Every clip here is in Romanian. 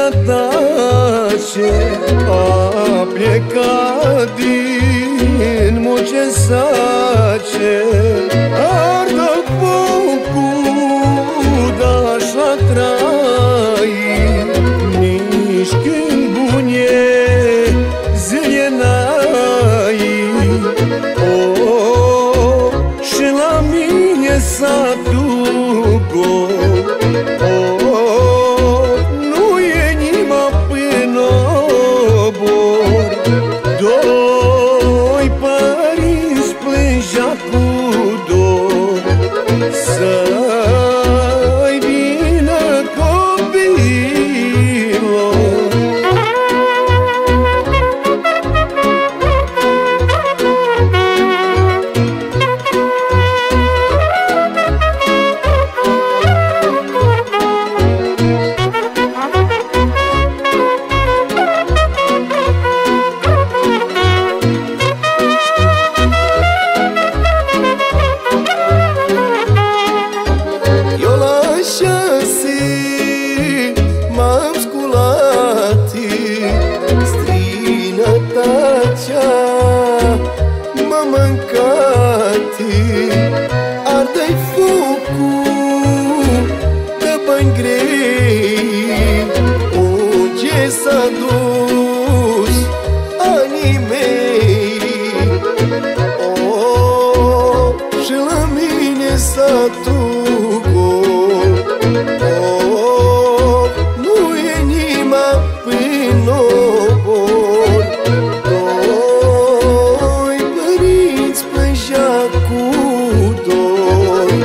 străinătace A plecat din muce sace Ardă focul, dar așa trai Nici când bunie zile n-ai. Oh, Și la mine s-a Vamos îmi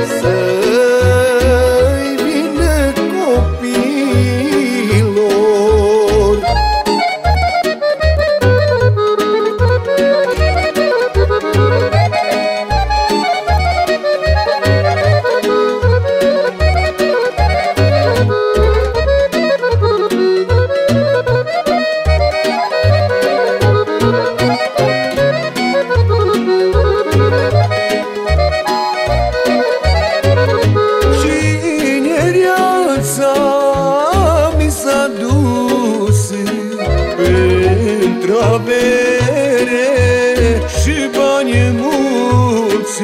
This și bani mulți